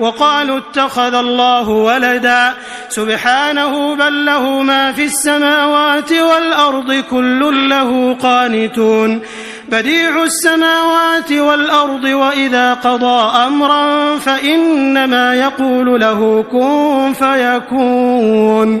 وقالوا اتخذ الله ولدا. سبحانه بل له ما في السماوات والأرض كل له قانتون. بديع السماوات والأرض وإذا قضى أمرا فإنما يقول له كن فيكون.